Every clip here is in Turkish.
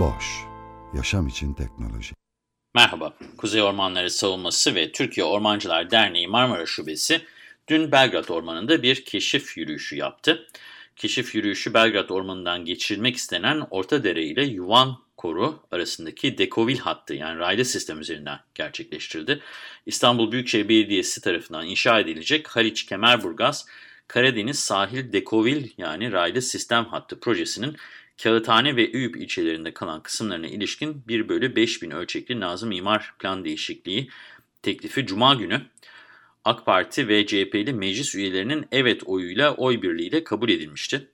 Boş, yaşam için teknoloji. Merhaba, Kuzey Ormanları Savunması ve Türkiye Ormancılar Derneği Marmara Şubesi dün Belgrad Ormanı'nda bir keşif yürüyüşü yaptı. Keşif yürüyüşü Belgrad Ormanı'ndan geçirilmek istenen Ortadere ile Yuvan Koru arasındaki Dekovil hattı yani raylı sistem üzerinden gerçekleştirildi. İstanbul Büyükşehir Belediyesi tarafından inşa edilecek Haliç Kemerburgaz Karadeniz Sahil Dekovil yani raylı sistem hattı projesinin Kağıthane ve Üyüp ilçelerinde kalan kısımlarına ilişkin 1 bölü 5000 ölçekli Nazım İmar Plan Değişikliği teklifi Cuma günü AK Parti ve CHP'li meclis üyelerinin evet oyuyla oy birliğiyle kabul edilmişti.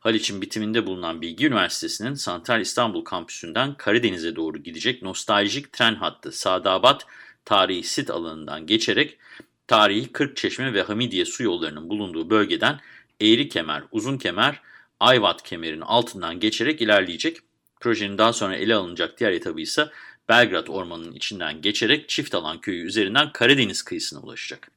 Haliç'in bitiminde bulunan Bilgi Üniversitesi'nin Santral İstanbul kampüsünden Karadeniz'e doğru gidecek nostaljik tren hattı Sadabat Tarihi Sit alanından geçerek tarihi Kırkçeşme ve Hamidiye su yollarının bulunduğu bölgeden Eğri Kemer, Uzun Kemer, Ayvat kemerinin altından geçerek ilerleyecek. Projenin daha sonra ele alınacak diğer etabı ise Belgrad Ormanı'nın içinden geçerek Çiftalan Köyü üzerinden Karadeniz kıyısına ulaşacak.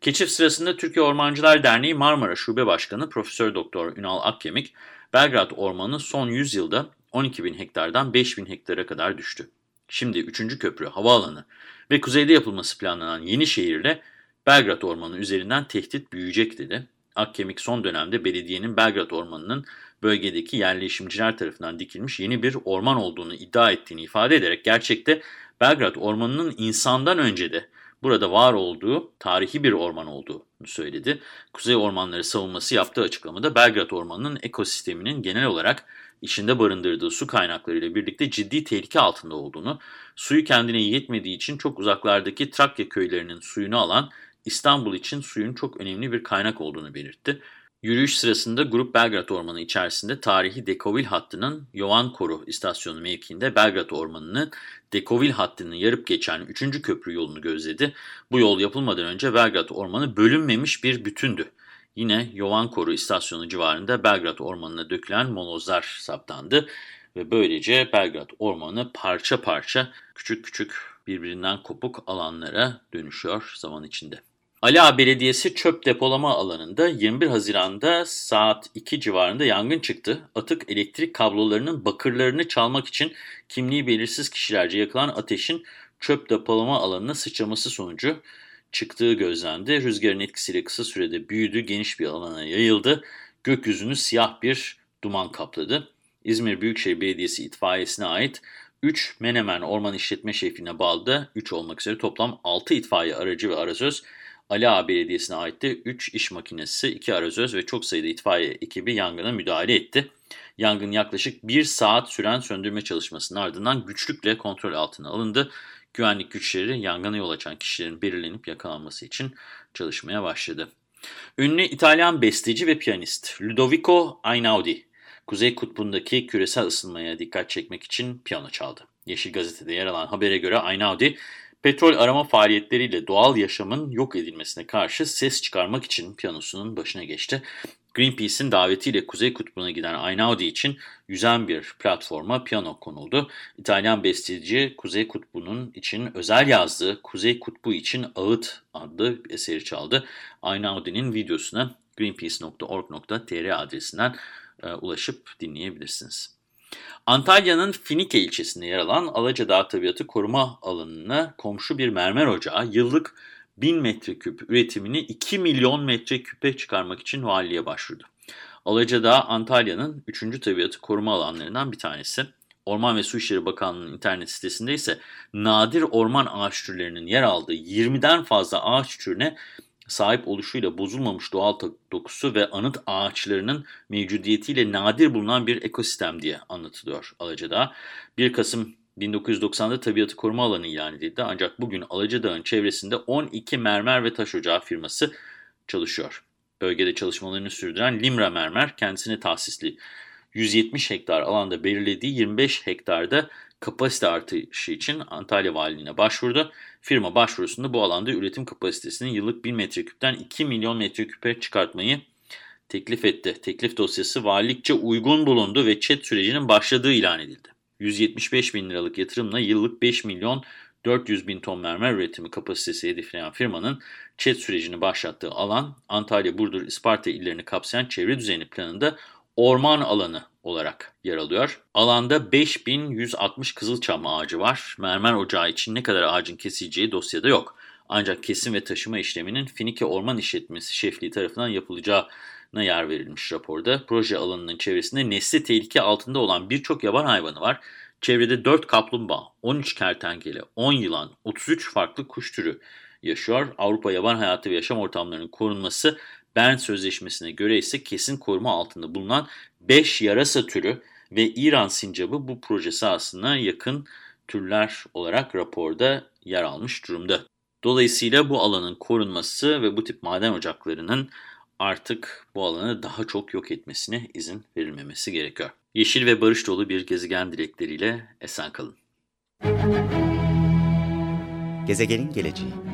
Keşif sırasında Türkiye Ormancılar Derneği Marmara Şube Başkanı Profesör Doktor Ünal Akkemik, Belgrad Ormanı son 100 yılda 12 bin hektardan 5 bin hektara kadar düştü. Şimdi 3. köprü, havaalanı ve kuzeyde yapılması planlanan yeni şehirle Belgrad Ormanı üzerinden tehdit büyüyecek dedi. Akkemik son dönemde belediyenin Belgrad Ormanı'nın bölgedeki yerleşimciler tarafından dikilmiş yeni bir orman olduğunu iddia ettiğini ifade ederek gerçekte Belgrad Ormanı'nın insandan önce de burada var olduğu tarihi bir orman olduğunu söyledi. Kuzey Ormanları savunması yaptığı açıklamada Belgrad Ormanı'nın ekosisteminin genel olarak içinde barındırdığı su kaynaklarıyla birlikte ciddi tehlike altında olduğunu, suyu kendine yetmediği için çok uzaklardaki Trakya köylerinin suyunu alan İstanbul için suyun çok önemli bir kaynak olduğunu belirtti. Yürüyüş sırasında Grup Belgrad Ormanı içerisinde tarihi Dekovil hattının Yovan Koru istasyonu mevkiinde Belgrad Ormanı'nın Dekovil hattını yarıp geçen 3. köprü yolunu gözledi. Bu yol yapılmadan önce Belgrad Ormanı bölünmemiş bir bütündü. Yine Yovan Koru istasyonu civarında Belgrad Ormanı'na dökülen molozlar saptandı ve böylece Belgrad Ormanı parça parça küçük küçük birbirinden kopuk alanlara dönüşüyor zaman içinde. Ali Ağa Belediyesi çöp depolama alanında 21 Haziran'da saat 2 civarında yangın çıktı. Atık elektrik kablolarının bakırlarını çalmak için kimliği belirsiz kişilerce yakılan ateşin çöp depolama alanına sıçraması sonucu çıktığı gözlendi. Rüzgarın etkisiyle kısa sürede büyüdü, geniş bir alana yayıldı. Gökyüzünü siyah bir duman kapladı. İzmir Büyükşehir Belediyesi itfaiyesine ait 3 Menemen Orman İşletme Şefi'ne bağlı 3 olmak üzere toplam 6 itfaiye aracı ve arazöz Ali Ağa Belediyesi'ne ait de 3 iş makinesi, 2 arazöz ve çok sayıda itfaiye ekibi yangına müdahale etti. Yangın yaklaşık 1 saat süren söndürme çalışmasının ardından güçlükle kontrol altına alındı. Güvenlik güçleri yangına yol açan kişilerin belirlenip yakalanması için çalışmaya başladı. Ünlü İtalyan besteci ve piyanist Ludovico Einaudi, Kuzey Kutbu'ndaki küresel ısınmaya dikkat çekmek için piyano çaldı. Yeşil Gazete'de yer alan habere göre Einaudi, Petrol arama faaliyetleriyle doğal yaşamın yok edilmesine karşı ses çıkarmak için piyanosunun başına geçti. Greenpeace'in davetiyle Kuzey Kutbu'na giden Einaudi için yüzen bir platforma piyano konuldu. İtalyan besteci Kuzey Kutbu'nun için özel yazdığı Kuzey Kutbu için Ağıt adlı eseri çaldı. Einaudi'nin videosuna greenpeace.org.tr adresinden e, ulaşıp dinleyebilirsiniz. Antalya'nın Finike ilçesinde yer alan Alacadağ Tabiatı Koruma Alanı'na komşu bir mermer ocağı yıllık 1000 metreküp üretimini 2 milyon metreküpe çıkarmak için valiliğe başvurdu. Alacadağ Antalya'nın 3. tabiatı koruma alanlarından bir tanesi. Orman ve Su İşleri Bakanlığı'nın internet sitesinde ise nadir orman ağaç türlerinin yer aldığı 20'den fazla ağaç türüne sahip oluşuyla bozulmamış doğal dokusu ve anıt ağaçlarının mevcudiyetiyle nadir bulunan bir ekosistem diye anlatılıyor Alacadağ. 1 Kasım 1990'da tabiatı koruma alanı ilan edildi ancak bugün Alacadağ'ın çevresinde 12 mermer ve taş ocağı firması çalışıyor. Bölgede çalışmalarını sürdüren Limra Mermer kendisine tahsisli 170 hektar alanda belirlediği 25 hektarda kapasite artışı için Antalya Valiliğine başvurdu. Firma başvurusunda bu alanda üretim kapasitesini yıllık 1000 metreküpten 2 milyon metreküpe çıkartmayı teklif etti. Teklif dosyası valilikçe uygun bulundu ve çet sürecinin başladığı ilan edildi. 175 bin liralık yatırımla yıllık 5 milyon 400 bin ton mermer üretimi kapasitesi hedefleyen firmanın çet sürecini başlattığı alan Antalya, Burdur, Isparta illerini kapsayan çevre düzeni planında orman alanı olarak yer alıyor. Alanda 5160 kızılçam ağacı var. Mermer ocağı için ne kadar ağacın kesileceği dosyada yok. Ancak kesim ve taşıma işleminin Finike Orman İşletmesi şefliği tarafından yapılacağına yer verilmiş raporda. Proje alanının çevresinde nesli tehlike altında olan birçok yaban hayvanı var. Çevrede 4 kaplumbağa, 13 kertenkele, 10 yılan, 33 farklı kuş türü yaşıyor. Avrupa Yaban Hayatı ve Yaşam Ortamlarının korunması Bern Sözleşmesi'ne göre ise kesin koruma altında bulunan 5 yarasa türü ve İran sincabı bu proje sahasına yakın türler olarak raporda yer almış durumda. Dolayısıyla bu alanın korunması ve bu tip maden ocaklarının artık bu alanı daha çok yok etmesine izin verilmemesi gerekiyor. Yeşil ve barış dolu bir gezegen dilekleriyle esen kalın. Gezegenin geleceği